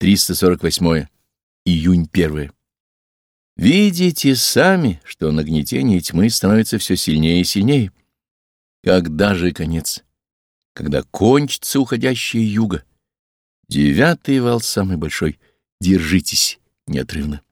348. Июнь 1. Видите сами, что нагнетение тьмы становится все сильнее и сильнее. Когда же конец? Когда кончится уходящая юга? Девятый вал самый большой. Держитесь неотрывно.